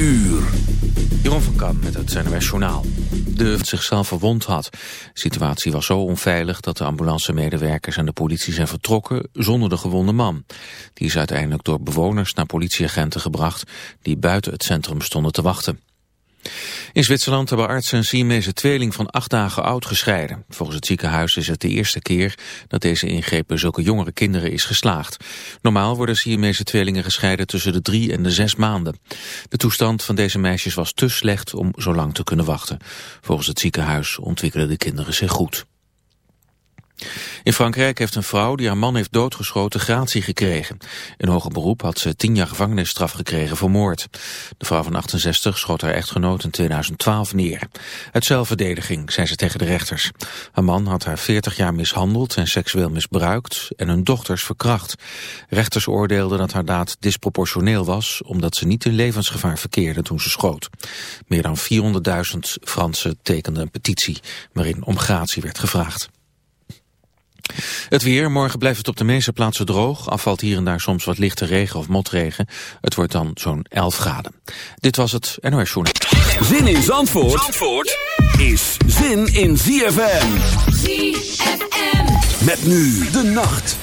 uur. Jeroen van Kam met het CNRS Journaal. De zichzelf verwond had. De situatie was zo onveilig dat de ambulancemedewerkers en de politie zijn vertrokken zonder de gewonde man. Die is uiteindelijk door bewoners naar politieagenten gebracht die buiten het centrum stonden te wachten. In Zwitserland hebben artsen een Siamese tweeling van acht dagen oud gescheiden. Volgens het ziekenhuis is het de eerste keer dat deze ingreep bij zulke jongere kinderen is geslaagd. Normaal worden Siamese tweelingen gescheiden tussen de drie en de zes maanden. De toestand van deze meisjes was te slecht om zo lang te kunnen wachten. Volgens het ziekenhuis ontwikkelen de kinderen zich goed. In Frankrijk heeft een vrouw die haar man heeft doodgeschoten gratie gekregen. In hoger beroep had ze tien jaar gevangenisstraf gekregen voor moord. De vrouw van 68 schoot haar echtgenoot in 2012 neer. Uit zelfverdediging, zei ze tegen de rechters. Haar man had haar 40 jaar mishandeld en seksueel misbruikt en hun dochters verkracht. Rechters oordeelden dat haar daad disproportioneel was... omdat ze niet in levensgevaar verkeerde toen ze schoot. Meer dan 400.000 Fransen tekenden een petitie... waarin om gratie werd gevraagd. Het weer, morgen blijft het op de meeste plaatsen droog. Afvalt hier en daar soms wat lichte regen of motregen. Het wordt dan zo'n 11 graden. Dit was het NOS Journal. Zin in Zandvoort, Zandvoort is zin in ZFM. ZFM. Met nu de nacht.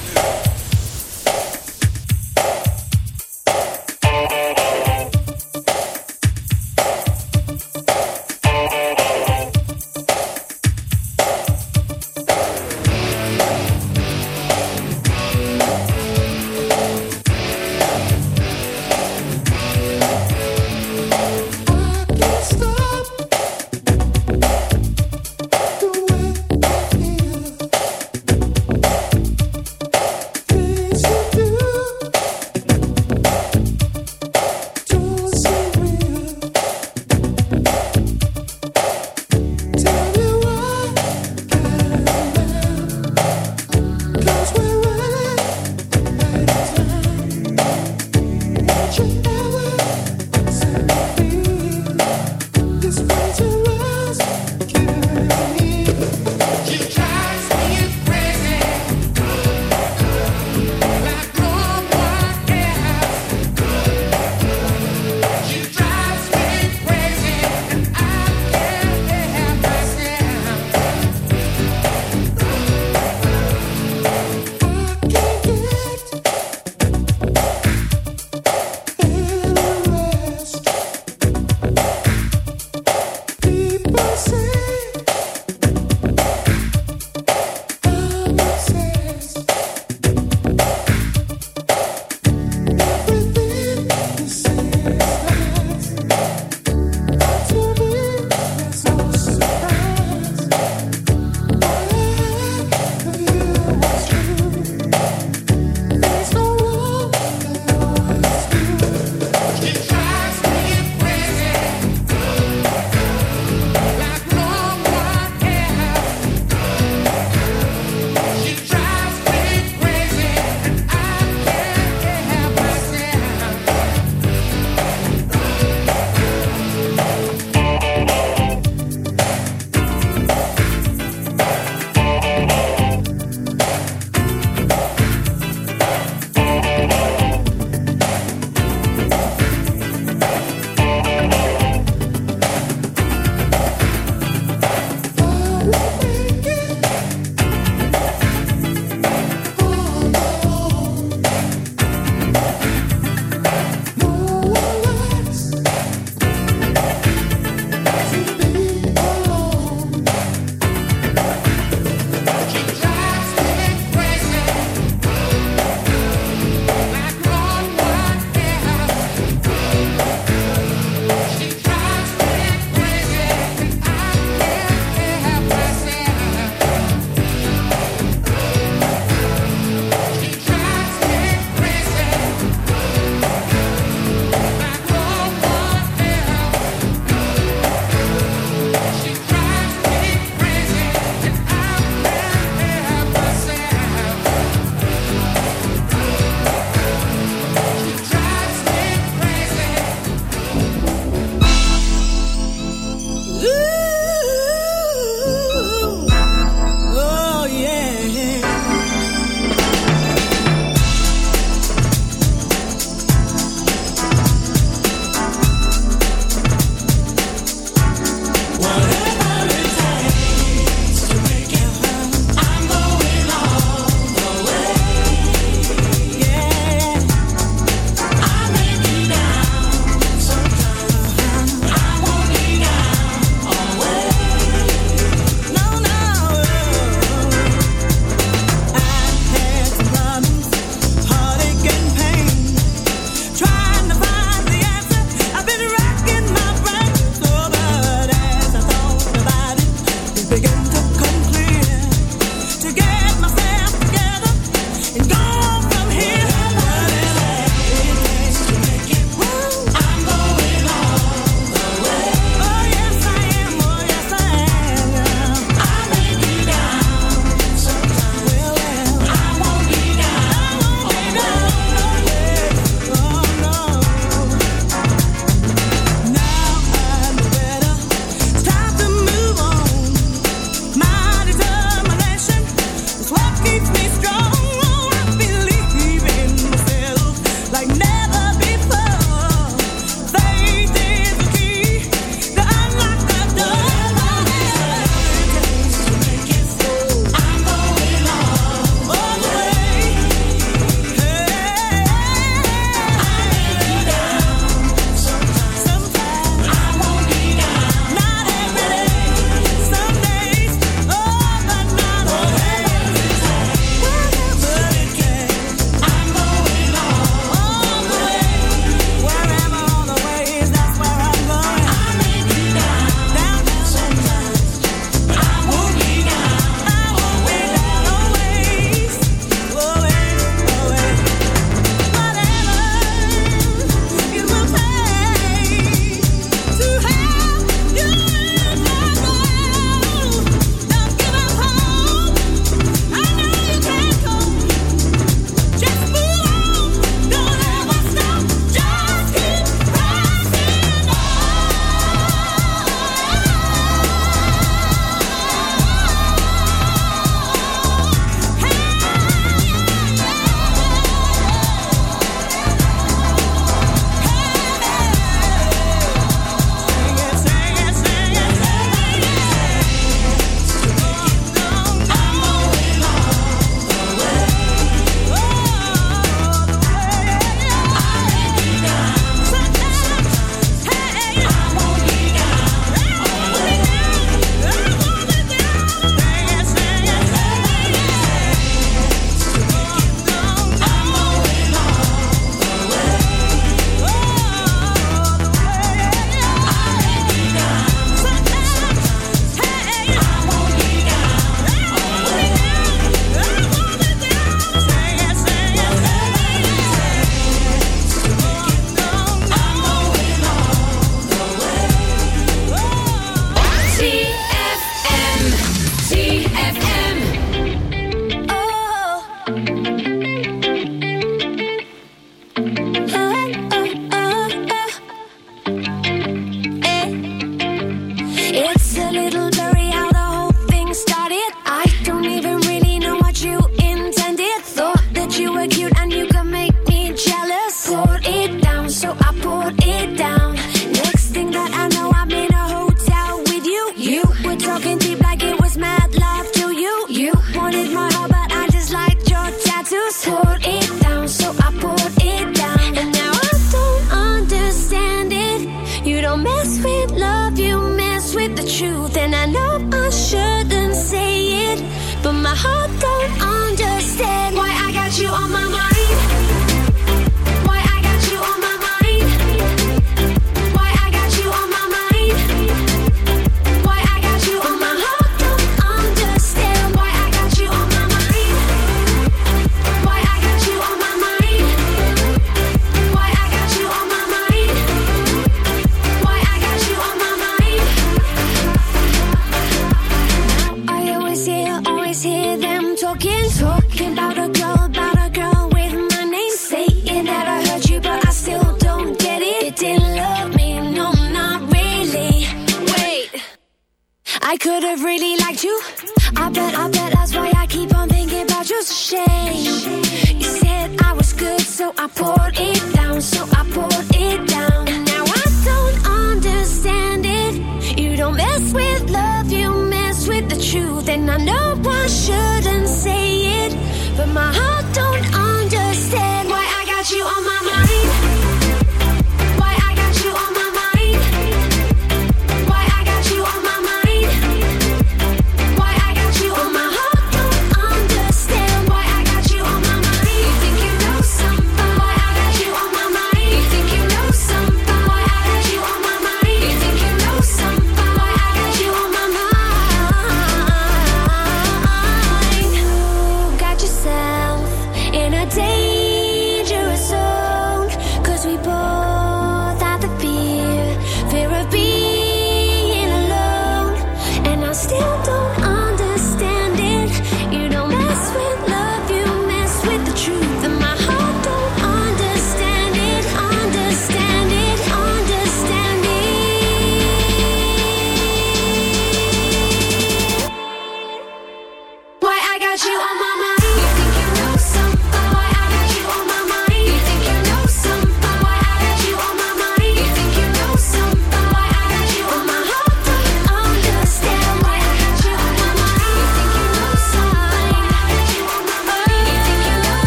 You are my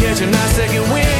catch a nice second wind.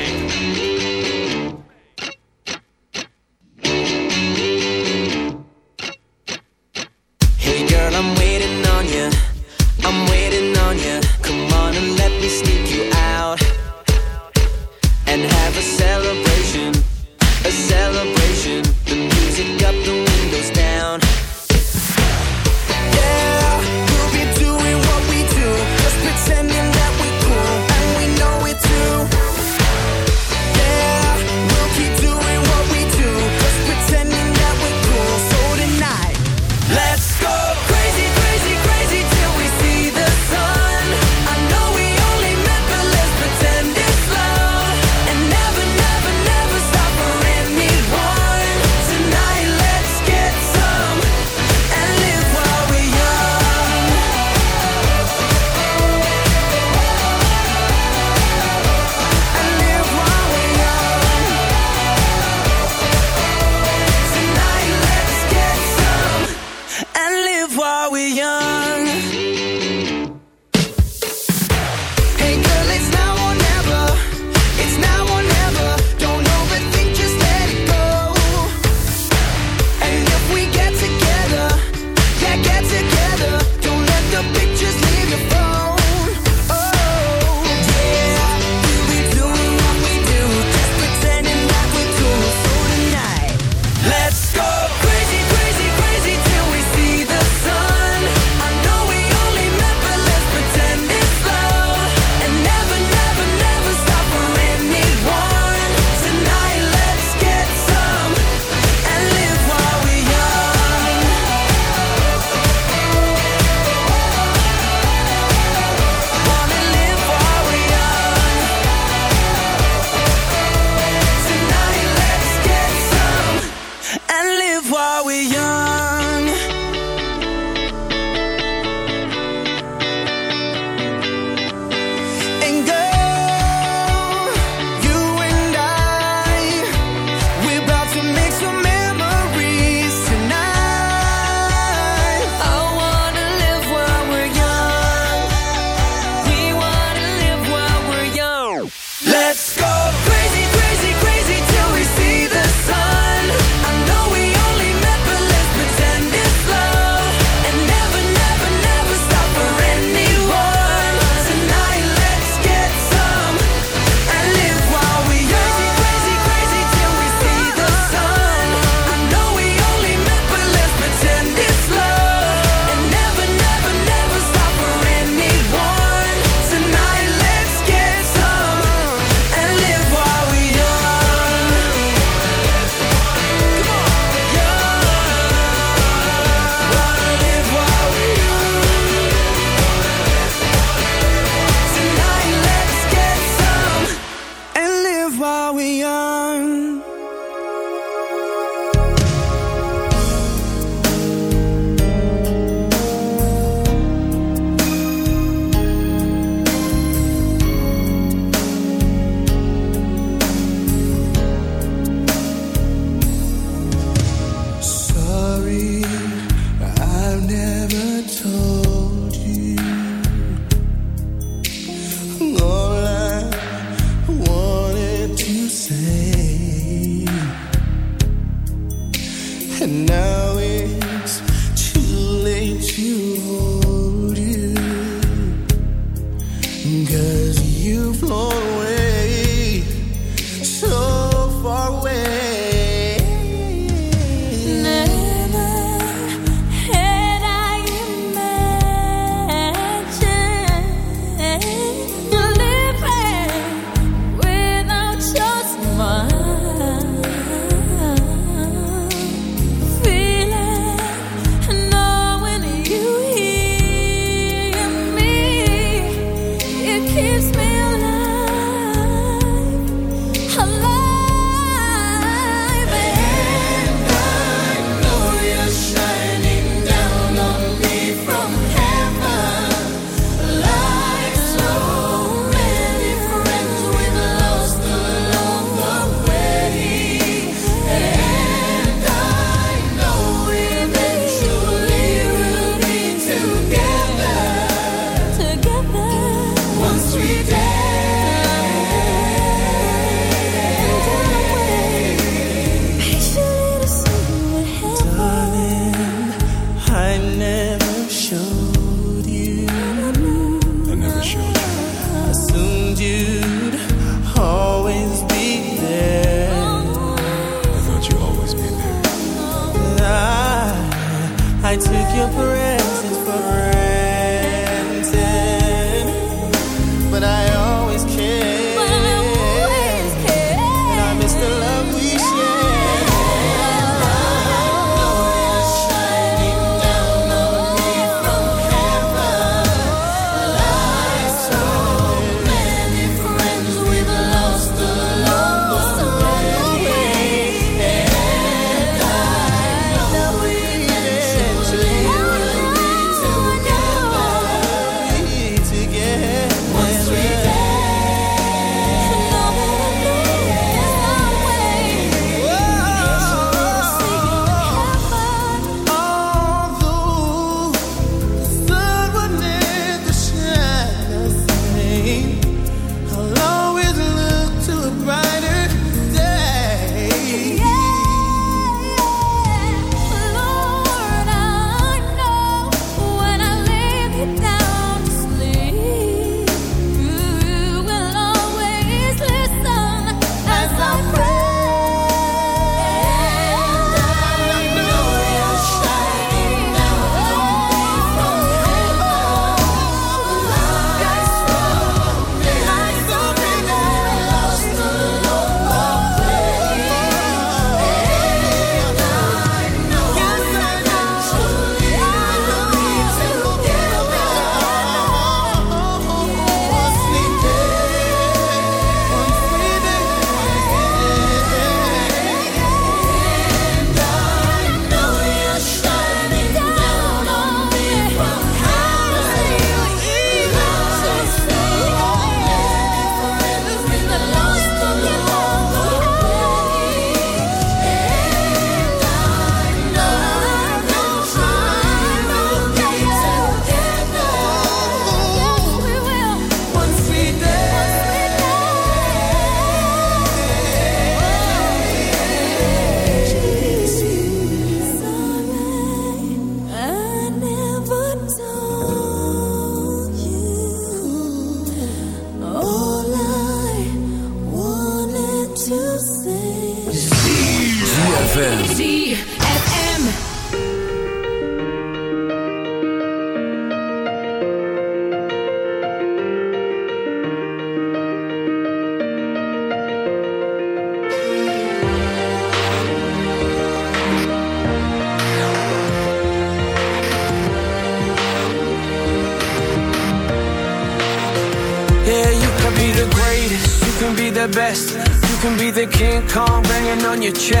your chest.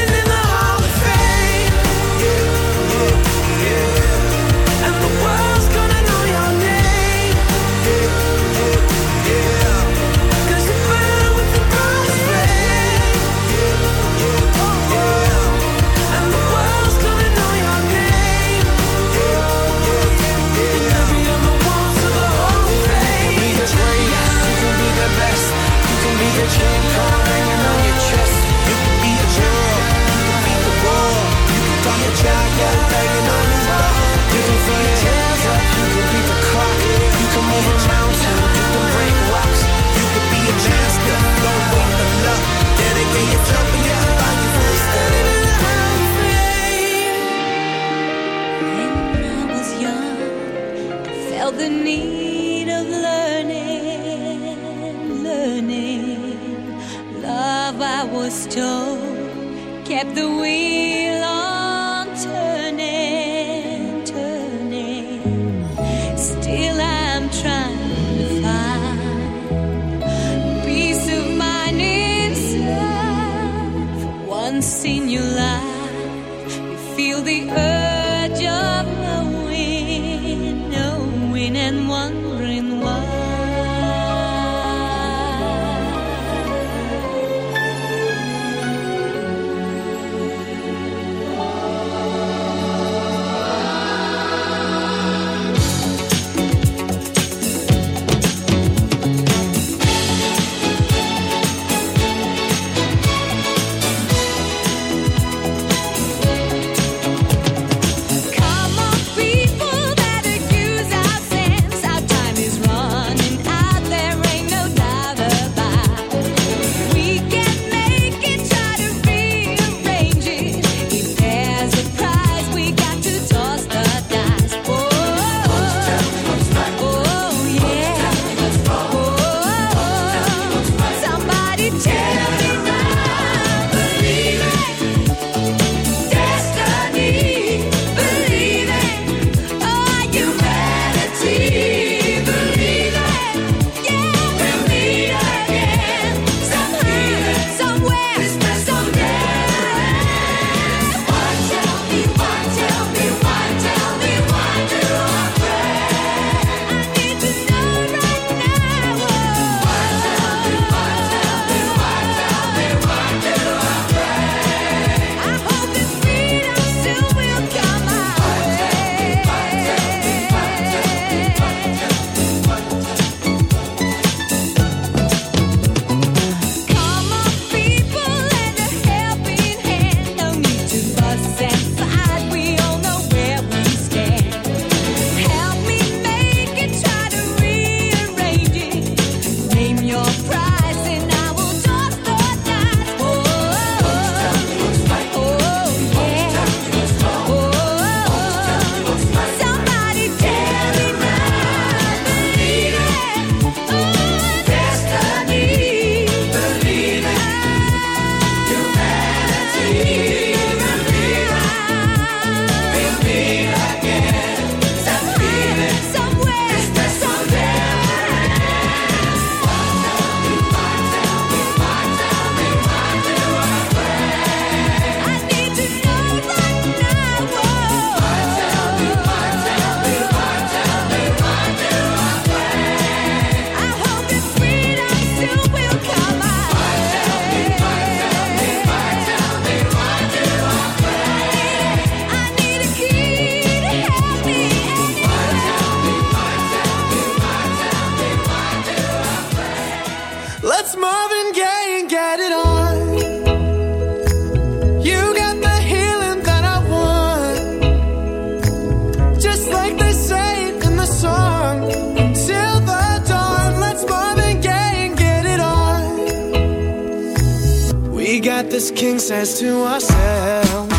this king says to ourselves.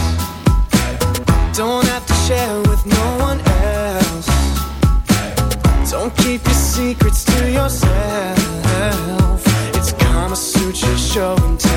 Don't have to share with no one else. Don't keep your secrets to yourself. It's gonna suit you, show showing time.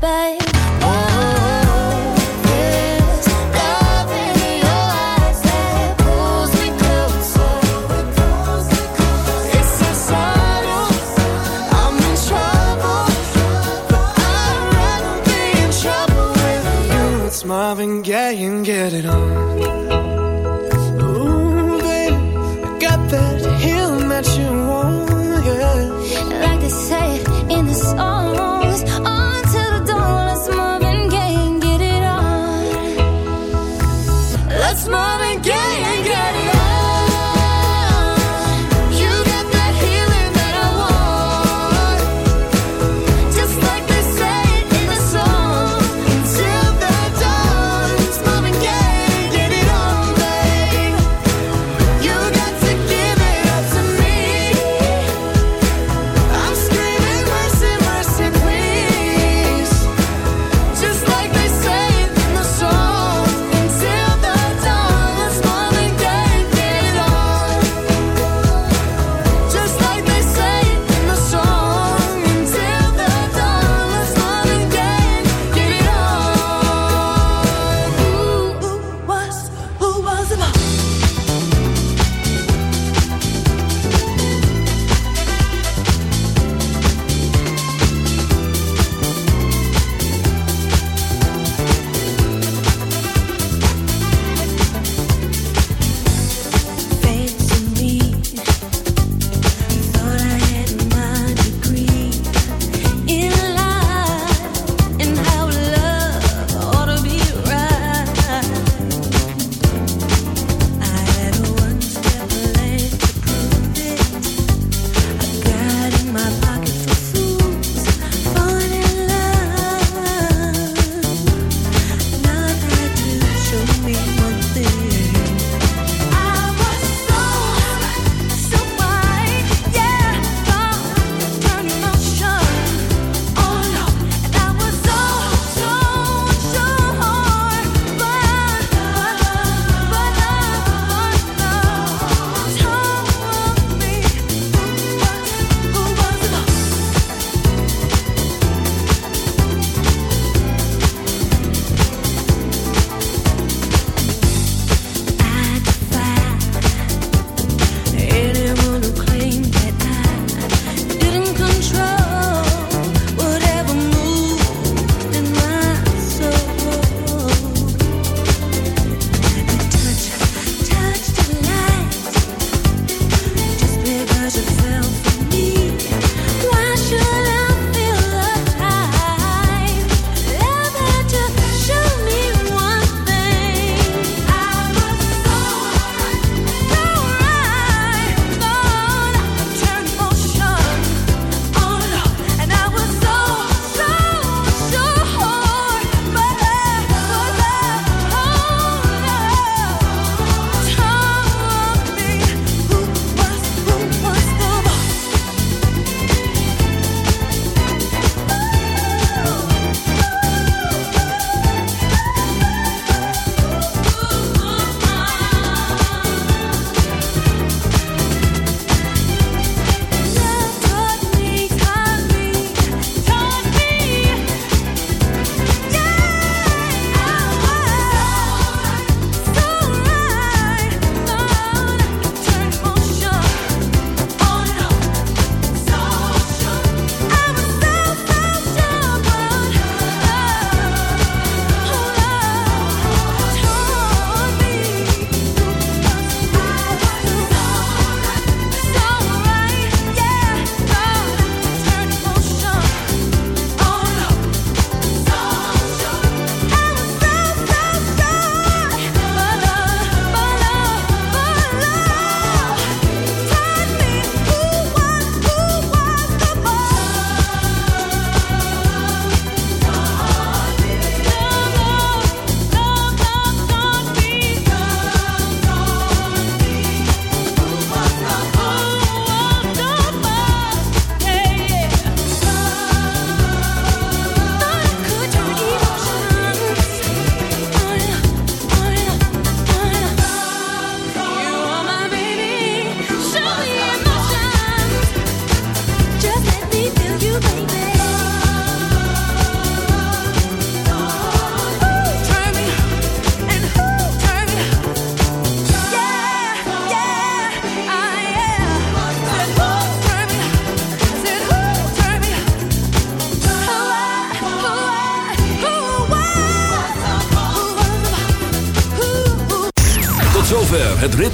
Bye.